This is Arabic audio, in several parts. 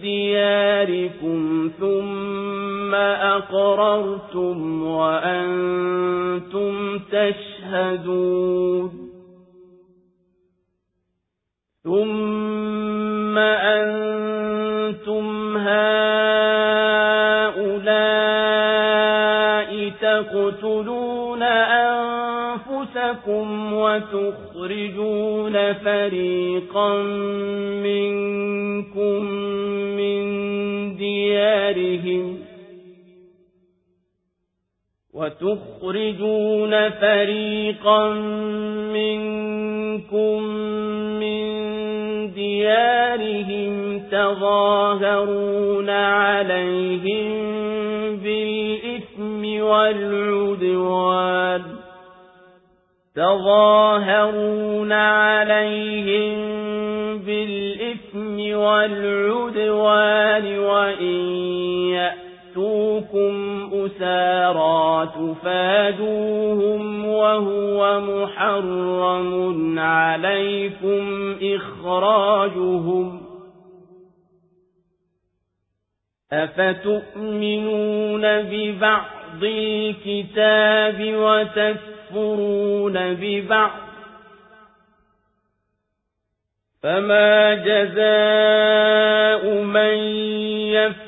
دِيَارِكُمْ ثُمَّ أَقْرَرْتُمْ وَأَنتُمْ تَشْهَدُونَ ثُمَّ أَنتُمْ هَؤُلَاءِ تَقْتُلُونَ أَنفُسَكُمْ وَتُخْرِجُونَ فَرِيقًا مِنْكُمْ مِنْ دِيَارِهِمْ وتخرجون فريقا منكم من ديارهم تظاهرون عليهم بالإثم والعدوان تظاهرون عليهم بالإثم والعدوان وإن يأتوكم أسارا تفادوهم وهو محرم عليكم إخراجهم أفتؤمنون ببعض الكتاب وتكفرون ببعض فما جزاء من يفعل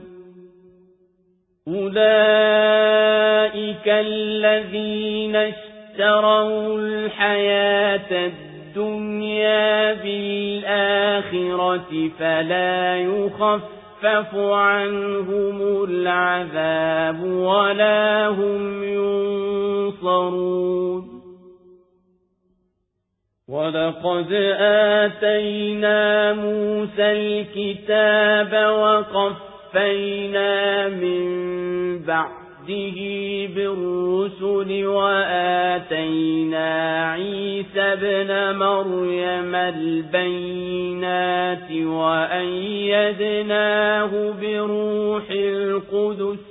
أولئك الذين اشتروا الحياة الدنيا بالآخرة فلا يخفف عنهم العذاب ولا هم ينصرون ولقد آتينا موسى الكتاب وقفينا من بعده بالرسل وآتينا عيسى بن مريم البينات وأيدناه بروح القدس